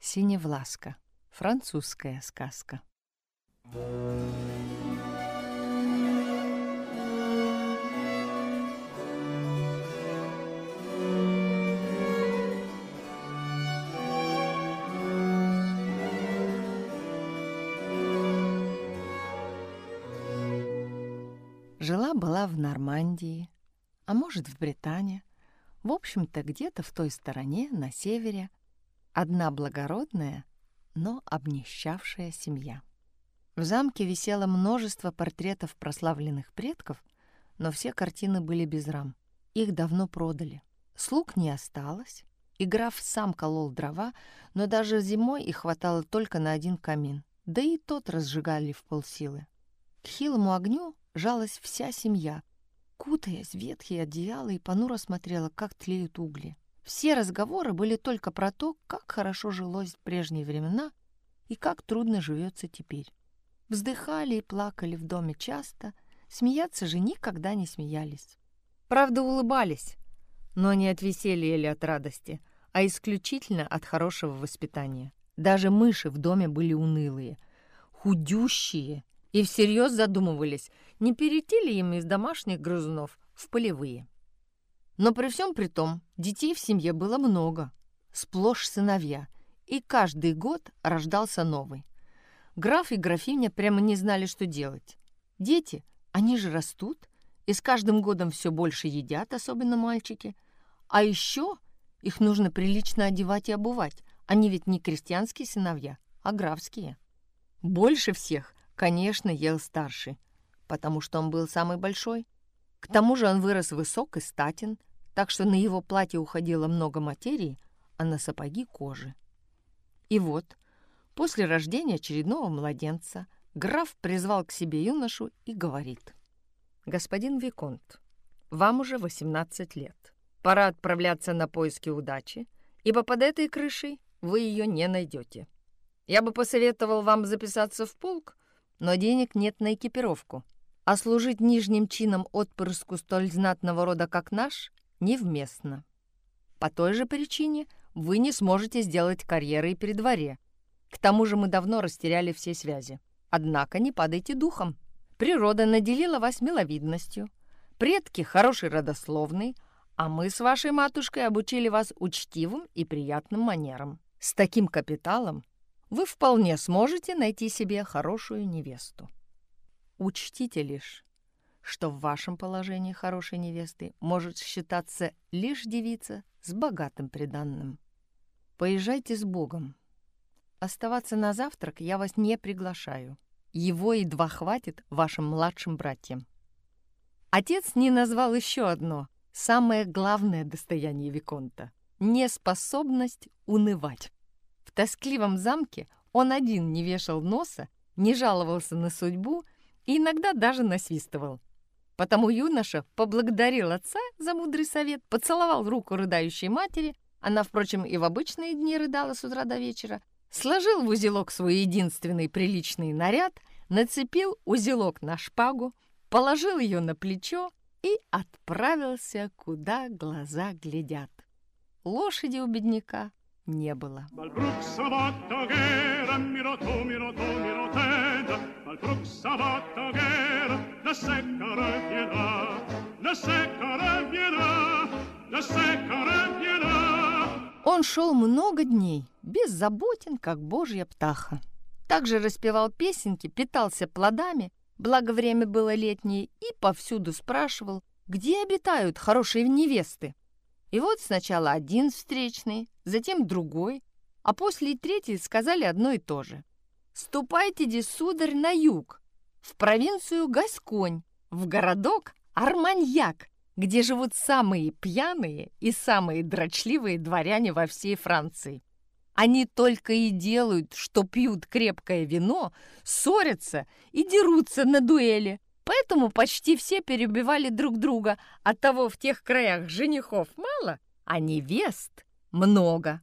Синевласка. Французская сказка. Жила-была в Нормандии, а может, в Британии, в общем-то, где-то в той стороне, на севере, одна благородная, но обнищавшая семья. В замке висело множество портретов прославленных предков, но все картины были без рам. Их давно продали. Слуг не осталось, и граф сам колол дрова, но даже зимой их хватало только на один камин, да и тот разжигали в полсилы. К хилому огню жалась вся семья, кутаясь в ветхие одеяла и понуро смотрела, как тлеют угли. Все разговоры были только про то, как хорошо жилось в прежние времена и как трудно живется теперь. Вздыхали и плакали в доме часто, смеяться же никогда не смеялись. Правда, улыбались, но не от веселья или от радости, а исключительно от хорошего воспитания. Даже мыши в доме были унылые, худющие и всерьез задумывались, не перейти ли им из домашних грызунов в полевые. Но при всем при том, детей в семье было много, сплошь сыновья, и каждый год рождался новый. Граф и графиня прямо не знали, что делать. Дети, они же растут, и с каждым годом все больше едят, особенно мальчики. А еще их нужно прилично одевать и обувать. Они ведь не крестьянские сыновья, а графские. Больше всех, конечно, ел старший, потому что он был самый большой. К тому же он вырос высок и статен, так что на его платье уходило много материи, а на сапоги — кожи. И вот, после рождения очередного младенца, граф призвал к себе юношу и говорит. «Господин Виконт, вам уже 18 лет. Пора отправляться на поиски удачи, ибо под этой крышей вы ее не найдете. Я бы посоветовал вам записаться в полк, но денег нет на экипировку, а служить нижним чином отпрыску столь знатного рода, как наш, невместно. По той же причине вы не сможете сделать карьеры и при дворе. К тому же мы давно растеряли все связи. Однако не падайте духом. Природа наделила вас миловидностью. Предки хороший родословный, а мы с вашей матушкой обучили вас учтивым и приятным манерам. С таким капиталом вы вполне сможете найти себе хорошую невесту. Учтите лишь, что в вашем положении хорошей невесты может считаться лишь девица с богатым приданным. Поезжайте с Богом. Оставаться на завтрак я вас не приглашаю. Его едва хватит вашим младшим братьям. Отец не назвал еще одно, самое главное достояние Виконта — неспособность унывать. Тоскливом замке он один не вешал носа, не жаловался на судьбу и иногда даже насвистывал. Потому юноша поблагодарил отца за мудрый совет, поцеловал руку рыдающей матери, она, впрочем, и в обычные дни рыдала с утра до вечера, сложил в узелок свой единственный приличный наряд, нацепил узелок на шпагу, положил ее на плечо и отправился, куда глаза глядят. Лошади у бедняка не было. Он шел много дней, беззаботен, как божья птаха. Также распевал песенки, питался плодами, благо время было летнее, и повсюду спрашивал, где обитают хорошие невесты. И вот сначала один встречный, затем другой, а после и третий сказали одно и то же. «Ступайте, де, на юг, в провинцию Гасконь, в городок Арманьяк, где живут самые пьяные и самые дрочливые дворяне во всей Франции. Они только и делают, что пьют крепкое вино, ссорятся и дерутся на дуэли, Поэтому почти все перебивали друг друга. Оттого в тех краях женихов мало, а невест много.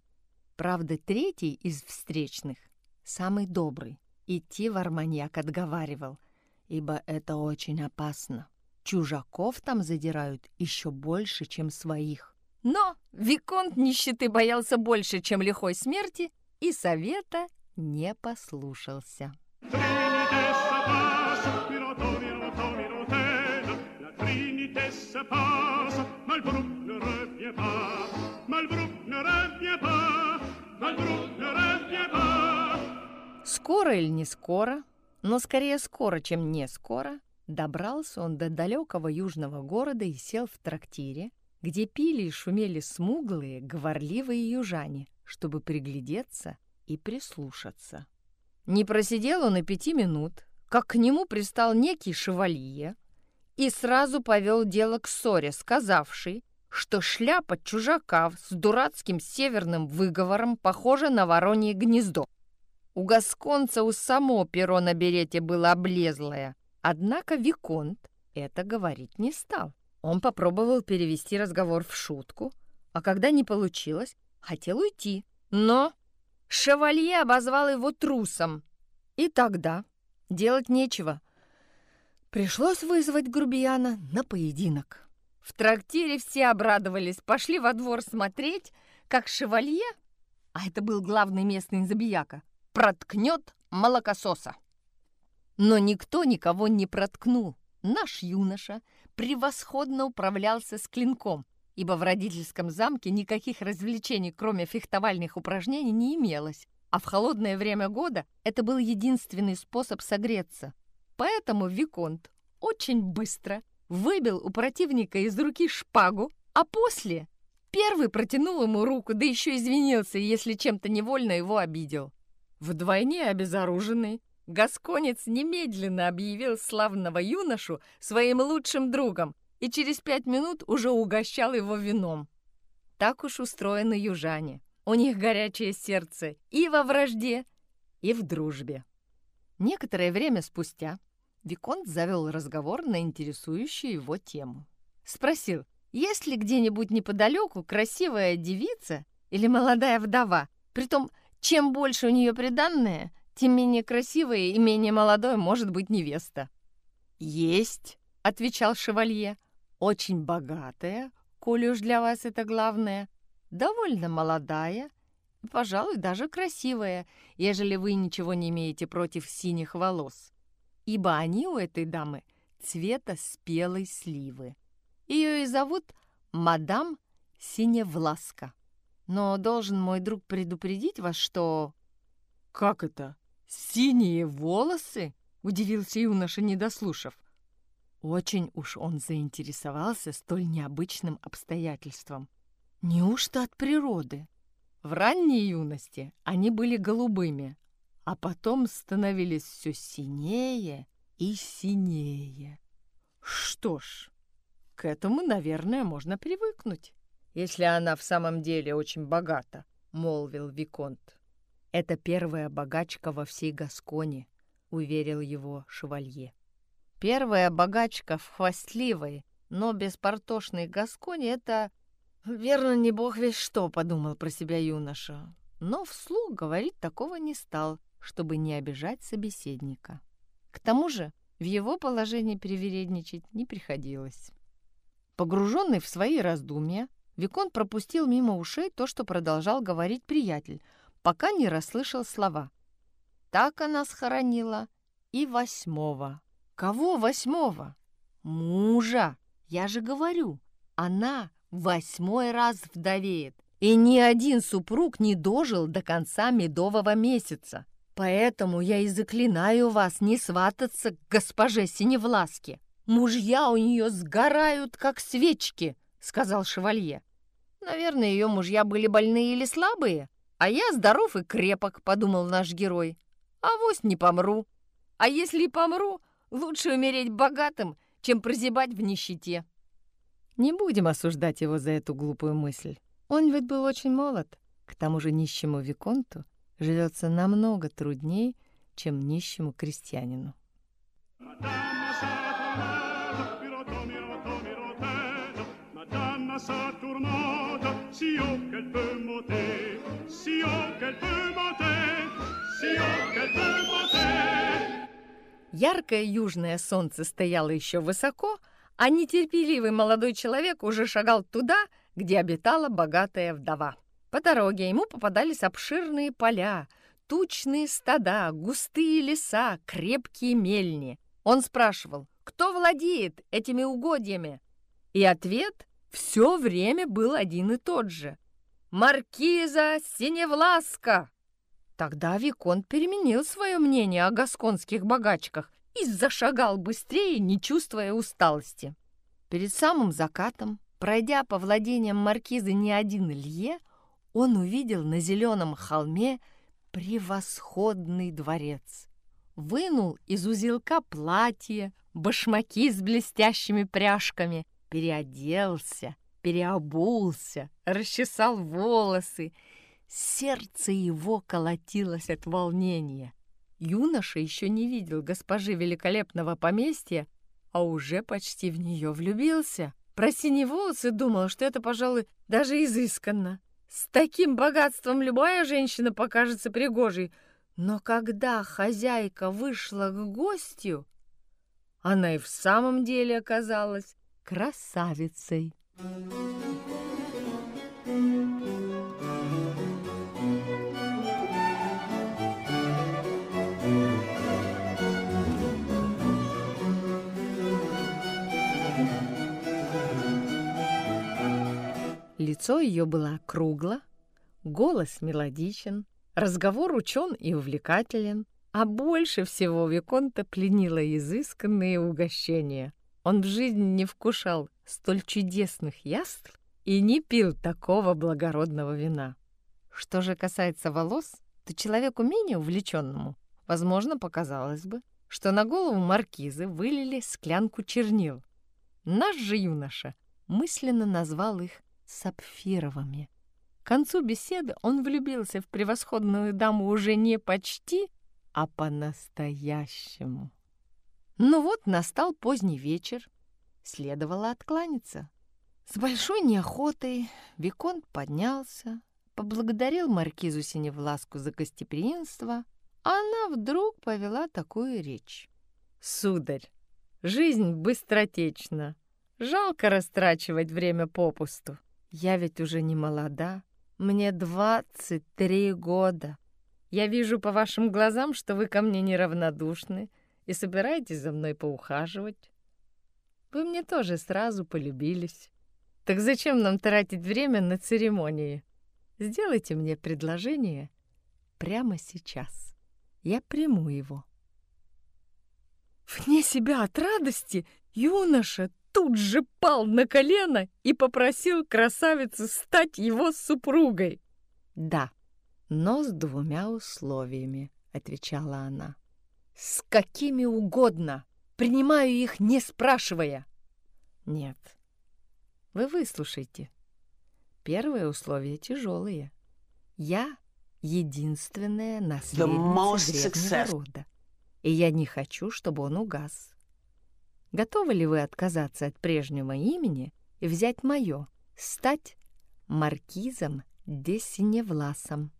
Правда, третий из встречных, самый добрый, идти в Арманьяк отговаривал, ибо это очень опасно. Чужаков там задирают еще больше, чем своих. Но Виконт нищеты боялся больше, чем лихой смерти, и совета не послушался. Скоро или не скоро, но скорее скоро, чем не скоро, добрался он до далекого южного города и сел в трактире, где пили и шумели смуглые, говорливые южане, чтобы приглядеться и прислушаться. Не просидел он и пяти минут, как к нему пристал некий шевалье и сразу повел дело к ссоре, сказавший, что шляпа чужака с дурацким северным выговором похожа на воронье гнездо. У гасконца у само перо на берете было облезлое, однако Виконт это говорить не стал. Он попробовал перевести разговор в шутку, а когда не получилось, хотел уйти. Но шевалье обозвал его трусом. И тогда делать нечего. Пришлось вызвать грубияна на поединок. В трактире все обрадовались, пошли во двор смотреть, как шевалье, а это был главный местный забияка, проткнет молокососа. Но никто никого не проткнул. Наш юноша превосходно управлялся с клинком, ибо в родительском замке никаких развлечений, кроме фехтовальных упражнений, не имелось, а в холодное время года это был единственный способ согреться. Поэтому Виконт очень быстро выбил у противника из руки шпагу, а после первый протянул ему руку, да еще извинился, если чем-то невольно его обидел. Вдвойне обезоруженный, Гасконец немедленно объявил славного юношу своим лучшим другом и через пять минут уже угощал его вином. Так уж устроены южане. У них горячее сердце и во вражде, и в дружбе. Некоторое время спустя Виконт завел разговор на интересующую его тему. Спросил, есть ли где-нибудь неподалеку красивая девица или молодая вдова, притом чем больше у нее приданное, тем менее красивая и менее молодой может быть невеста. «Есть», — отвечал шевалье, — «очень богатая, коли уж для вас это главное, довольно молодая, пожалуй, даже красивая, ежели вы ничего не имеете против синих волос, ибо они у этой дамы цвета спелой сливы. Ее и зовут мадам Синевласка. Но должен мой друг предупредить вас, что...» «Как это?» «Синие волосы?» — удивился юноша, не дослушав. Очень уж он заинтересовался столь необычным обстоятельством. Неужто от природы? В ранней юности они были голубыми, а потом становились все синее и синее. Что ж, к этому, наверное, можно привыкнуть, если она в самом деле очень богата, — молвил Виконт. «Это первая богачка во всей Гасконе», — уверил его шевалье. «Первая богачка в хвастливой, но беспортошной Гасконе — это, верно, не бог весь что», — подумал про себя юноша. Но вслух говорить такого не стал, чтобы не обижать собеседника. К тому же в его положении привередничать не приходилось. Погруженный в свои раздумья, Викон пропустил мимо ушей то, что продолжал говорить приятель — пока не расслышал слова. Так она схоронила и восьмого. Кого восьмого? Мужа. Я же говорю, она восьмой раз вдовеет. И ни один супруг не дожил до конца медового месяца. Поэтому я и заклинаю вас не свататься к госпоже Синевласке. Мужья у нее сгорают, как свечки, сказал шевалье. Наверное, ее мужья были больные или слабые, «А я здоров и крепок», — подумал наш герой. «А вось не помру. А если и помру, лучше умереть богатым, чем прозябать в нищете». Не будем осуждать его за эту глупую мысль. Он ведь был очень молод. К тому же нищему Виконту живется намного трудней, чем нищему крестьянину. Яркое южное солнце стояло еще высоко, а нетерпеливый молодой человек уже шагал туда, где обитала богатая вдова. По дороге ему попадались обширные поля, тучные стада, густые леса, крепкие мельни. Он спрашивал, кто владеет этими угодьями? И ответ все время был один и тот же. «Маркиза Синевласка!» Тогда Виконт переменил свое мнение о гасконских богачках и зашагал быстрее, не чувствуя усталости. Перед самым закатом, пройдя по владениям маркизы не один Илье, он увидел на зеленом холме превосходный дворец. Вынул из узелка платье, башмаки с блестящими пряжками, переоделся, переобулся, расчесал волосы. Сердце его колотилось от волнения. Юноша еще не видел госпожи великолепного поместья, а уже почти в нее влюбился. Про синие волосы думал, что это, пожалуй, даже изысканно. С таким богатством любая женщина покажется пригожей, но когда хозяйка вышла к гостю, она и в самом деле оказалась красавицей. Лицо ее было кругло, голос мелодичен, разговор учен и увлекателен, а больше всего Виконта пленило изысканные угощения. Он в жизни не вкушал столь чудесных яств и не пил такого благородного вина. Что же касается волос, то человеку менее увлеченному, возможно, показалось бы, что на голову маркизы вылили склянку чернил. Наш же юноша мысленно назвал их сапфировыми. К концу беседы он влюбился в превосходную даму уже не почти, а по-настоящему. Ну вот настал поздний вечер, следовало откланяться. С большой неохотой Виконт поднялся, поблагодарил маркизу Синевласку за гостеприимство, а она вдруг повела такую речь. «Сударь, жизнь быстротечна. Жалко растрачивать время попусту. Я ведь уже не молода, мне двадцать три года. Я вижу по вашим глазам, что вы ко мне неравнодушны и собираетесь за мной поухаживать. Вы мне тоже сразу полюбились. Так зачем нам тратить время на церемонии? Сделайте мне предложение прямо сейчас. Я приму его. Вне себя от радости юноша тут же пал на колено и попросил красавицу стать его супругой. «Да, но с двумя условиями», — отвечала она. «С какими угодно. Принимаю их, не спрашивая». «Нет. Вы выслушайте. Первое условие тяжелое. Я единственная наследница древнего рода, и я не хочу, чтобы он угас. Готовы ли вы отказаться от прежнего имени и взять мое, стать маркизом де Синевласом?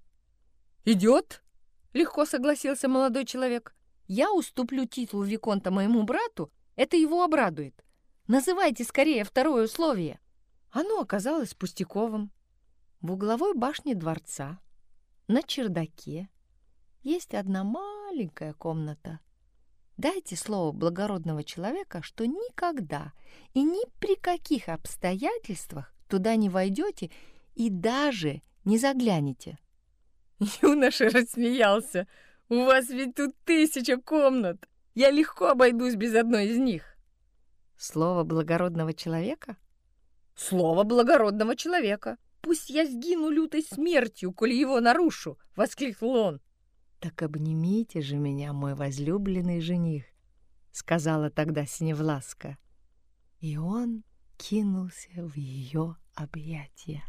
«Идет!» — легко согласился молодой человек. «Я уступлю титул Виконта моему брату, это его обрадует. Называйте скорее второе условие». Оно оказалось пустяковым. В угловой башне дворца, на чердаке, есть одна маленькая комната — Дайте слово благородного человека, что никогда и ни при каких обстоятельствах туда не войдете и даже не заглянете. Юноша рассмеялся. «У вас ведь тут тысяча комнат. Я легко обойдусь без одной из них». «Слово благородного человека?» «Слово благородного человека. Пусть я сгину лютой смертью, коли его нарушу!» — воскликнул он. «Так обнимите же меня, мой возлюбленный жених», — сказала тогда Синевласка. И он кинулся в ее объятия.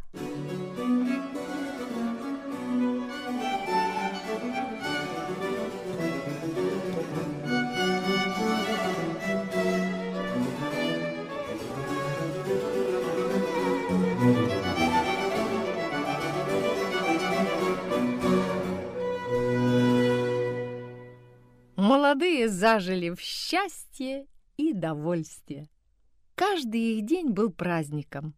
Молодые зажили в счастье и довольстве. Каждый их день был праздником.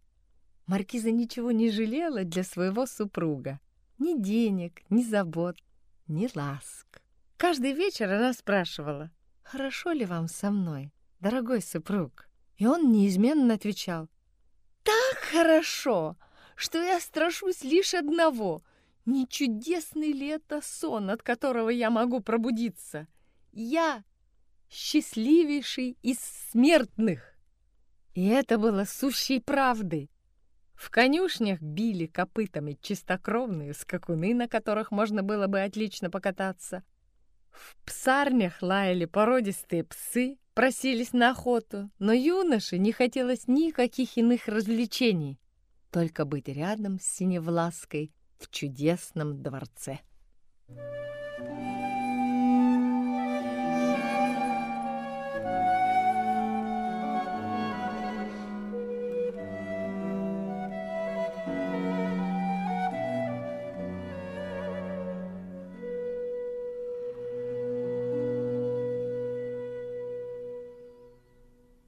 Маркиза ничего не жалела для своего супруга. Ни денег, ни забот, ни ласк. Каждый вечер она спрашивала, «Хорошо ли вам со мной, дорогой супруг?» И он неизменно отвечал, «Так хорошо, что я страшусь лишь одного. Не чудесный ли это сон, от которого я могу пробудиться? Я счастливейший из смертных!» И это было сущей правдой. В конюшнях били копытами чистокровные скакуны, на которых можно было бы отлично покататься. В псарнях лаяли породистые псы, просились на охоту, но юноше не хотелось никаких иных развлечений, только быть рядом с Синевлаской в чудесном дворце. Thank.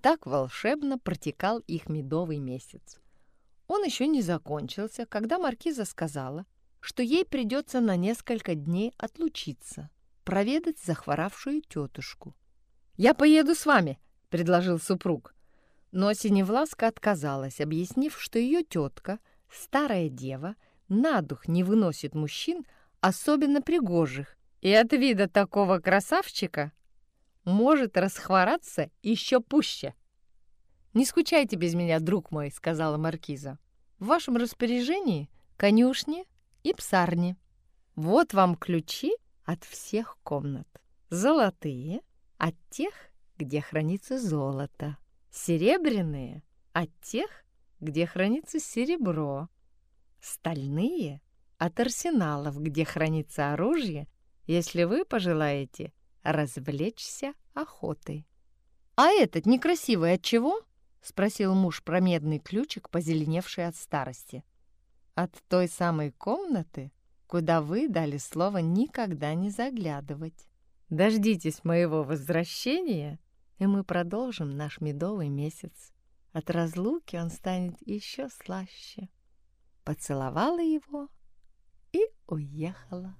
Так волшебно протекал их медовый месяц. Он еще не закончился, когда маркиза сказала, что ей придется на несколько дней отлучиться, проведать захворавшую тетушку. «Я поеду с вами», — предложил супруг. Но Синевласка отказалась, объяснив, что ее тетка, старая дева, на дух не выносит мужчин, особенно пригожих, и от вида такого красавчика может расхвораться еще пуще. «Не скучайте без меня, друг мой», — сказала маркиза. «В вашем распоряжении конюшни и псарни. Вот вам ключи от всех комнат. Золотые — от тех, где хранится золото. Серебряные — от тех, где хранится серебро. Стальные — от арсеналов, где хранится оружие, если вы пожелаете развлечься охотой. А этот некрасивый от чего? спросил муж про медный ключик, позеленевший от старости. От той самой комнаты, куда вы дали слово никогда не заглядывать. Дождитесь моего возвращения, и мы продолжим наш медовый месяц. От разлуки он станет еще слаще. Поцеловала его и уехала.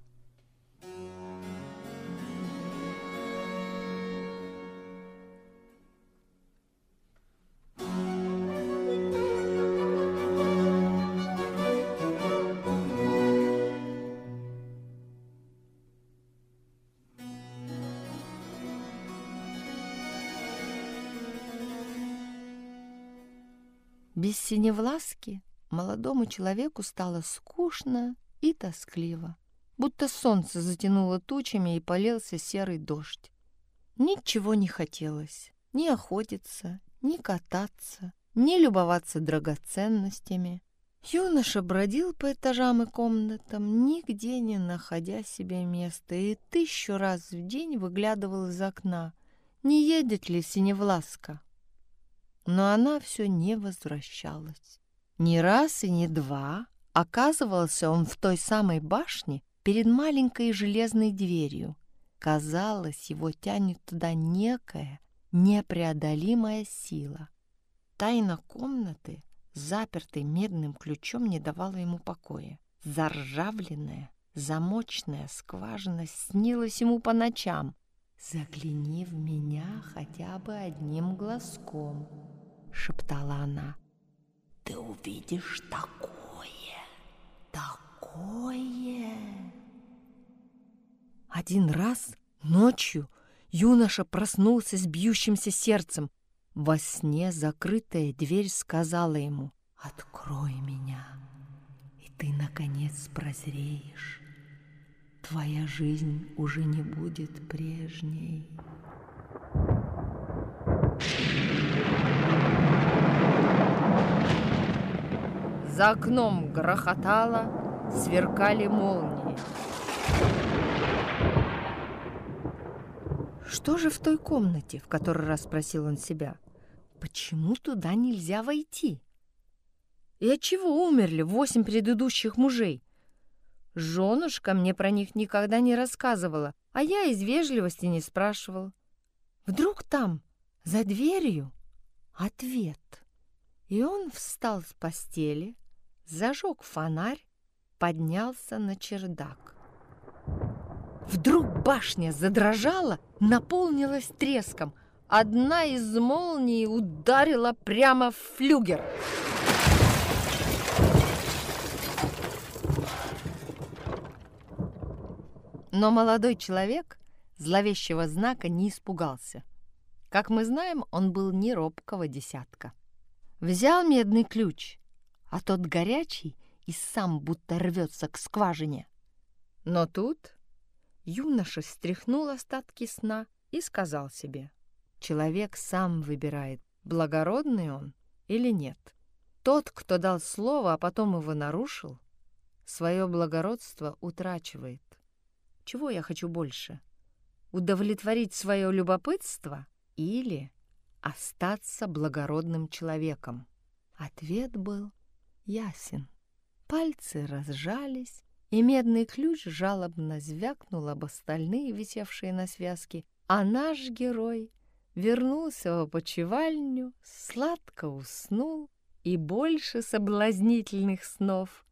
Без синевласки молодому человеку стало скучно и тоскливо, будто солнце затянуло тучами и полился серый дождь. Ничего не хотелось, ни охотиться, ни кататься, ни любоваться драгоценностями. Юноша бродил по этажам и комнатам, нигде не находя себе места, и тысячу раз в день выглядывал из окна, не едет ли синевласка но она все не возвращалась. Ни раз и ни два оказывался он в той самой башне перед маленькой железной дверью. Казалось, его тянет туда некая непреодолимая сила. Тайна комнаты, запертой медным ключом, не давала ему покоя. Заржавленная, замочная скважина снилась ему по ночам. «Загляни в меня хотя бы одним глазком», — шептала она. «Ты увидишь такое, такое!» Один раз ночью юноша проснулся с бьющимся сердцем. Во сне закрытая дверь сказала ему «Открой меня, и ты, наконец, прозреешь. Твоя жизнь уже не будет прежней». За окном грохотало, сверкали молнии. Что же в той комнате, в который раз спросил он себя? Почему туда нельзя войти? И от чего умерли восемь предыдущих мужей? Женушка мне про них никогда не рассказывала, а я из вежливости не спрашивал. Вдруг там, за дверью, ответ. И он встал с постели, зажег фонарь, поднялся на чердак. Вдруг башня задрожала, наполнилась треском. Одна из молний ударила прямо в флюгер. Но молодой человек зловещего знака не испугался. Как мы знаем, он был не робкого десятка. Взял медный ключ, а тот горячий и сам будто рвется к скважине. Но тут юноша стряхнул остатки сна и сказал себе, человек сам выбирает, благородный он или нет. Тот, кто дал слово, а потом его нарушил, свое благородство утрачивает. Чего я хочу больше? Удовлетворить свое любопытство или остаться благородным человеком? Ответ был ясен. Пальцы разжались, и медный ключ жалобно звякнул об остальные, висевшие на связке, а наш герой вернулся в опочивальню, сладко уснул и больше соблазнительных снов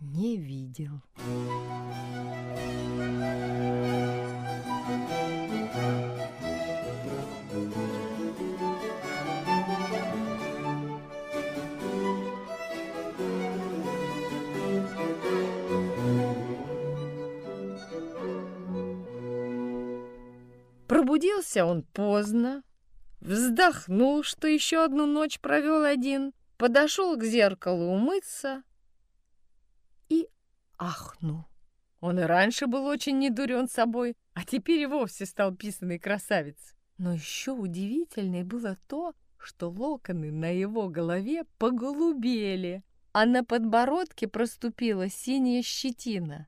не видел. Пробудился он поздно, вздохнул, что еще одну ночь провел один, подошел к зеркалу умыться и ахнул. Он и раньше был очень недурен собой, а теперь и вовсе стал писанный красавец. Но еще удивительнее было то, что локоны на его голове поголубели, а на подбородке проступила синяя щетина.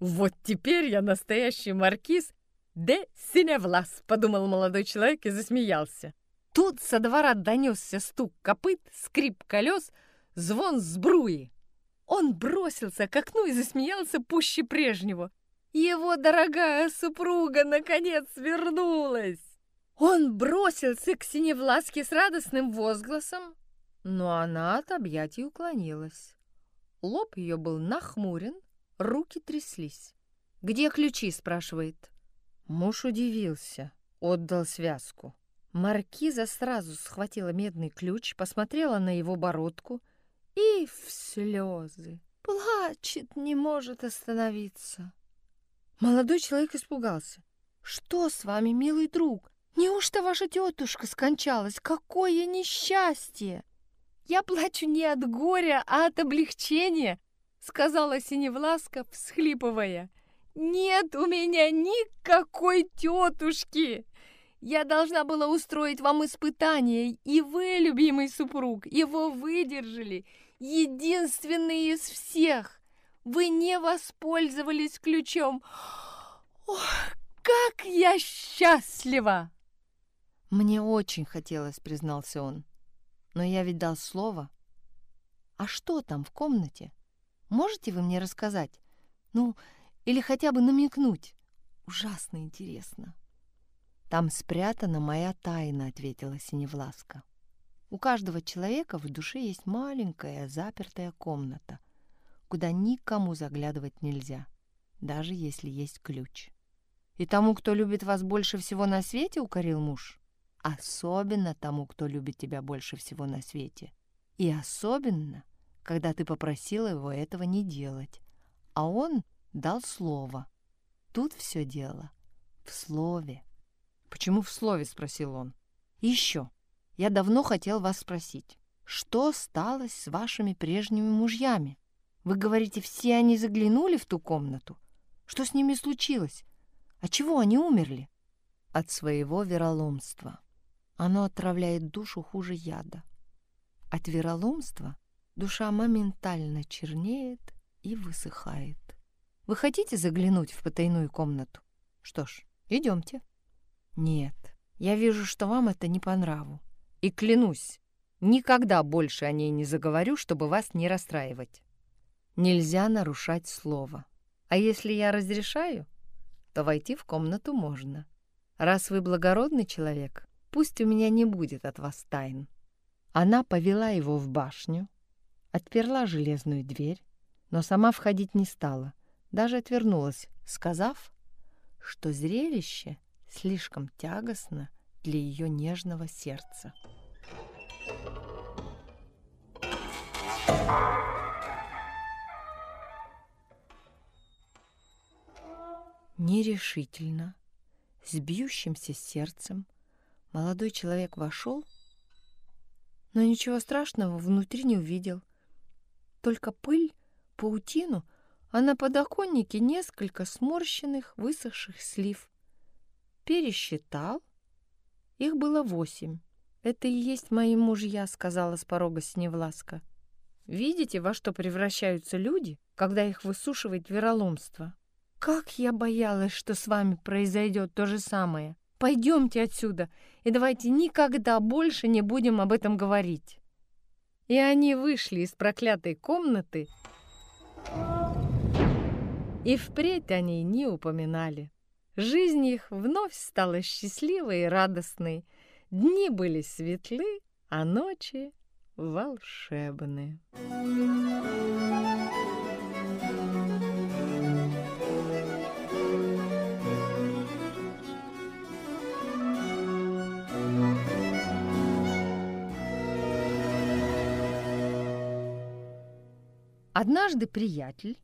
«Вот теперь я настоящий маркиз «Де синевлас», — подумал молодой человек и засмеялся. Тут со двора донесся стук копыт, скрип колес, звон сбруи. Он бросился к окну и засмеялся пуще прежнего. Его дорогая супруга наконец вернулась. Он бросился к Синевласке с радостным возгласом, но она от объятий уклонилась. Лоб ее был нахмурен, руки тряслись. «Где ключи?» — спрашивает. Муж удивился, отдал связку. Маркиза сразу схватила медный ключ, посмотрела на его бородку и в слезы. Плачет, не может остановиться. Молодой человек испугался. «Что с вами, милый друг? Неужто ваша тетушка скончалась? Какое несчастье!» «Я плачу не от горя, а от облегчения», — сказала Синевласка, всхлипывая. «Нет у меня никакой тетушки! Я должна была устроить вам испытание, и вы, любимый супруг, его выдержали, единственный из всех. Вы не воспользовались ключом. Ох, как я счастлива!» «Мне очень хотелось», — признался он. «Но я ведь дал слово. А что там в комнате? Можете вы мне рассказать? Ну, или хотя бы намекнуть. Ужасно интересно. Там спрятана моя тайна, ответила Синевласка. У каждого человека в душе есть маленькая запертая комната, куда никому заглядывать нельзя, даже если есть ключ. И тому, кто любит вас больше всего на свете, укорил муж, особенно тому, кто любит тебя больше всего на свете. И особенно, когда ты попросила его этого не делать, а он дал слово. Тут все дело в слове. «Почему в слове?» — спросил он. еще. Я давно хотел вас спросить, что стало с вашими прежними мужьями? Вы говорите, все они заглянули в ту комнату? Что с ними случилось? От чего они умерли? От своего вероломства. Оно отравляет душу хуже яда. От вероломства душа моментально чернеет и высыхает. Вы хотите заглянуть в потайную комнату? Что ж, идемте. Нет, я вижу, что вам это не по нраву. И клянусь, никогда больше о ней не заговорю, чтобы вас не расстраивать. Нельзя нарушать слово. А если я разрешаю, то войти в комнату можно. Раз вы благородный человек, пусть у меня не будет от вас тайн. Она повела его в башню, отперла железную дверь, но сама входить не стала, даже отвернулась, сказав, что зрелище слишком тягостно для ее нежного сердца. Нерешительно, с бьющимся сердцем, молодой человек вошел, но ничего страшного внутри не увидел. Только пыль, паутину, а на подоконнике несколько сморщенных, высохших слив. Пересчитал. Их было восемь. «Это и есть мои мужья», — сказала с порога Сневласка. «Видите, во что превращаются люди, когда их высушивает вероломство?» Как я боялась, что с вами произойдет то же самое. Пойдемте отсюда, и давайте никогда больше не будем об этом говорить. И они вышли из проклятой комнаты, и впредь они не упоминали. Жизнь их вновь стала счастливой и радостной. Дни были светлы, а ночи волшебны. Однажды приятель,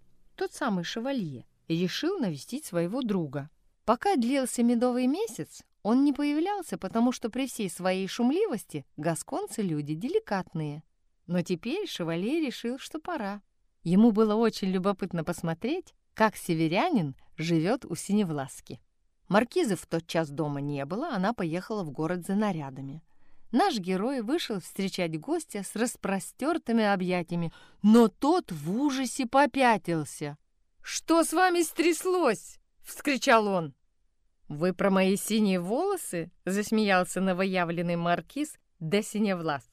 тот самый шевалье, решил навестить своего друга. Пока длился медовый месяц, он не появлялся, потому что при всей своей шумливости гасконцы люди деликатные. Но теперь шевалье решил, что пора. Ему было очень любопытно посмотреть, как северянин живет у Синевласки. Маркизы в тот час дома не было, она поехала в город за нарядами. Наш герой вышел встречать гостя с распростертыми объятиями, но тот в ужасе попятился. «Что с вами стряслось?» — вскричал он. «Вы про мои синие волосы?» — засмеялся новоявленный маркиз де Синевлас.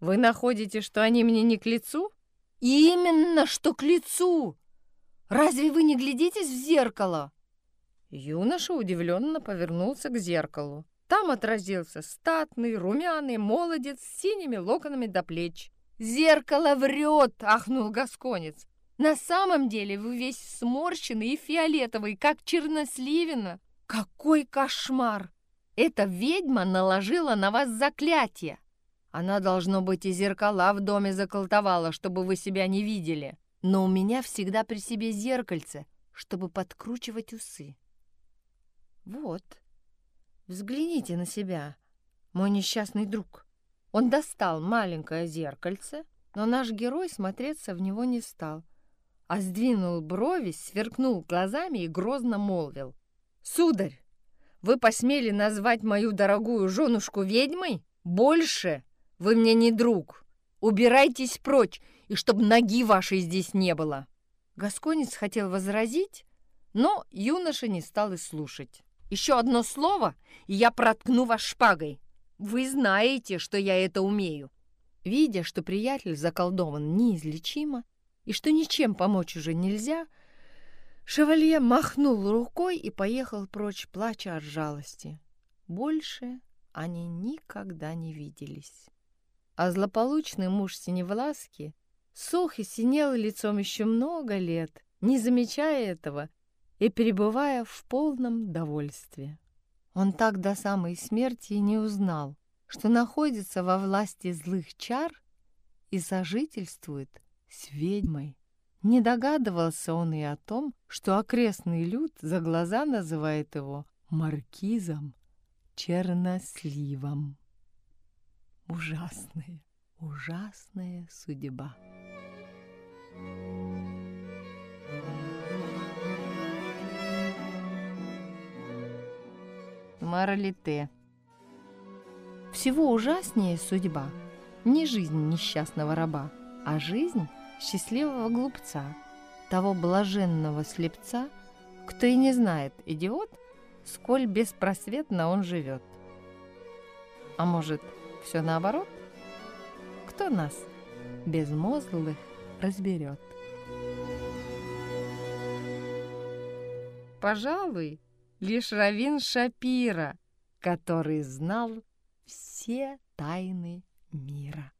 «Вы находите, что они мне не к лицу?» «Именно что к лицу! Разве вы не глядитесь в зеркало?» Юноша удивленно повернулся к зеркалу. Там отразился статный, румяный молодец с синими локонами до плеч. «Зеркало врет!» — ахнул Гасконец. «На самом деле вы весь сморщенный и фиолетовый, как черносливина. Какой кошмар! Эта ведьма наложила на вас заклятие. Она, должно быть, и зеркала в доме заколдовала, чтобы вы себя не видели. Но у меня всегда при себе зеркальце, чтобы подкручивать усы. Вот». Взгляните на себя, мой несчастный друг. Он достал маленькое зеркальце, но наш герой смотреться в него не стал, а сдвинул брови, сверкнул глазами и грозно молвил. «Сударь, вы посмели назвать мою дорогую женушку ведьмой? Больше вы мне не друг. Убирайтесь прочь, и чтоб ноги вашей здесь не было!» Гасконец хотел возразить, но юноша не стал и слушать. Еще одно слово, и я проткну вас шпагой. Вы знаете, что я это умею». Видя, что приятель заколдован неизлечимо и что ничем помочь уже нельзя, шевалье махнул рукой и поехал прочь, плача от жалости. Больше они никогда не виделись. А злополучный муж Синевласки сух и синел лицом еще много лет, не замечая этого и пребывая в полном довольстве. Он так до самой смерти и не узнал, что находится во власти злых чар и сожительствует с ведьмой. Не догадывался он и о том, что окрестный люд за глаза называет его маркизом черносливом. Ужасная, ужасная судьба. Моралите. Всего ужаснее судьба. Не жизнь несчастного раба, а жизнь счастливого глупца, того блаженного слепца, кто и не знает, идиот, сколь беспросветно он живет. А может, все наоборот? Кто нас, безмозглых, разберет? Пожалуй, лишь Равин Шапира, который знал все тайны мира.